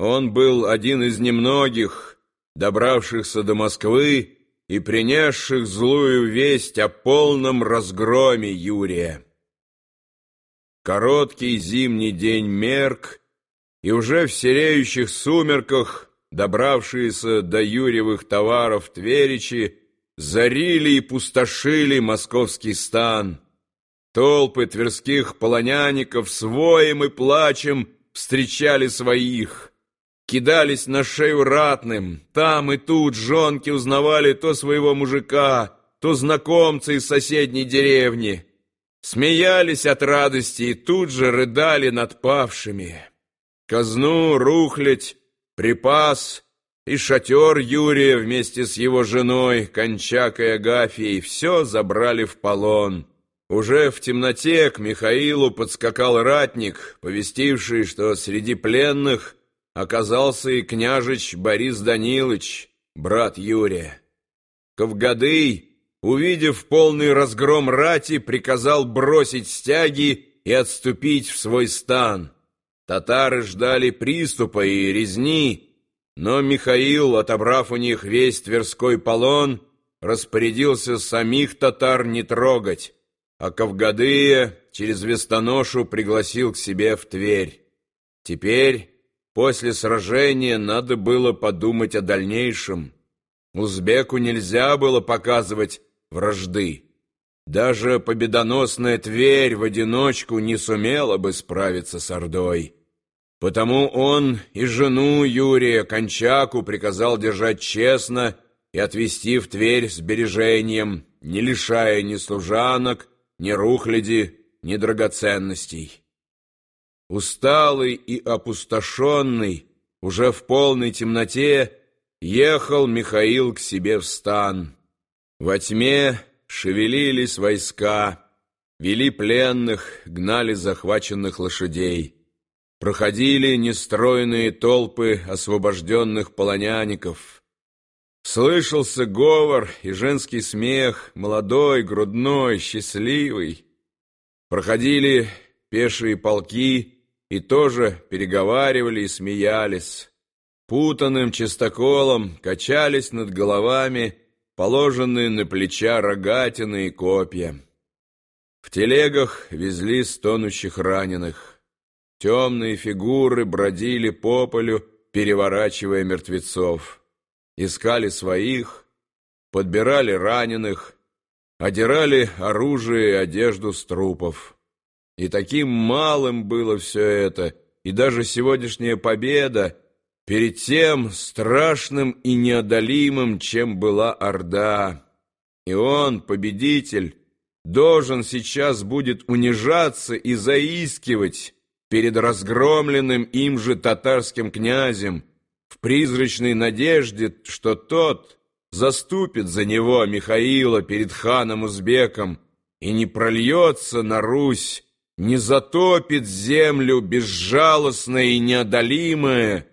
Он был один из немногих, добравшихся до Москвы и принесших злую весть о полном разгроме Юрия. Короткий зимний день мерк, и уже в сереющих сумерках добравшиеся до Юрьевых товаров Тверичи зарили и пустошили московский стан. Толпы тверских полоняников с воем и плачем встречали своих — кидались на шею ратным. Там и тут жонки узнавали то своего мужика, то знакомца из соседней деревни. Смеялись от радости и тут же рыдали над павшими. Казну, рухлядь, припас и шатер Юрия вместе с его женой, Кончакой Агафией, все забрали в полон. Уже в темноте к Михаилу подскакал ратник, повестивший, что среди пленных — оказался и княжич Борис Данилович, брат Юрия. Ковгадый, увидев полный разгром рати, приказал бросить стяги и отступить в свой стан. Татары ждали приступа и резни, но Михаил, отобрав у них весь Тверской полон, распорядился самих татар не трогать, а Ковгадыя через Вестоношу пригласил к себе в Тверь. Теперь После сражения надо было подумать о дальнейшем. Узбеку нельзя было показывать вражды. Даже победоносная Тверь в одиночку не сумела бы справиться с Ордой. Потому он и жену Юрия Кончаку приказал держать честно и отвезти в Тверь с бережением, не лишая ни служанок, ни рухляди, ни драгоценностей. Усталый и опустошенный, уже в полной темноте, ехал Михаил к себе в стан. Во тьме шевелились войска, вели пленных, гнали захваченных лошадей. Проходили нестроенные толпы освобожденных полоняников. Слышался говор и женский смех, молодой, грудной, счастливый. Проходили пешие полки, и тоже переговаривали и смеялись. Путанным чистоколом качались над головами положенные на плеча рогатины и копья. В телегах везли стонущих раненых. Темные фигуры бродили по полю, переворачивая мертвецов. Искали своих, подбирали раненых, одирали оружие и одежду с трупов. И таким малым было все это, и даже сегодняшняя победа перед тем страшным и неодолимым, чем была Орда. И он, победитель, должен сейчас будет унижаться и заискивать перед разгромленным им же татарским князем в призрачной надежде, что тот заступит за него Михаила перед ханом Узбеком и не прольется на Русь не затопит землю безжалостная и неодолимая,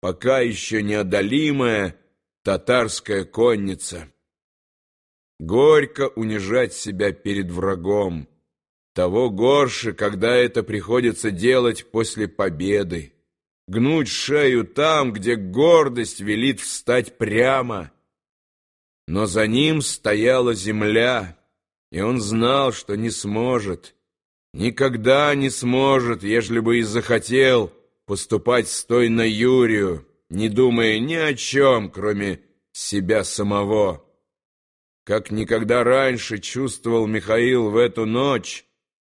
пока еще неодолимая татарская конница. Горько унижать себя перед врагом. Того горше, когда это приходится делать после победы. Гнуть шею там, где гордость велит встать прямо. Но за ним стояла земля, и он знал, что не сможет — никогда не сможет, ежели бы и захотел, поступать стойно Юрию, не думая ни о чем, кроме себя самого. Как никогда раньше чувствовал Михаил в эту ночь,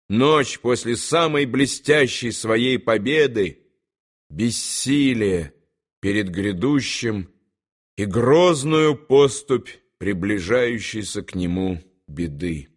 ночь после самой блестящей своей победы, бессилие перед грядущим и грозную поступь приближающейся к нему беды.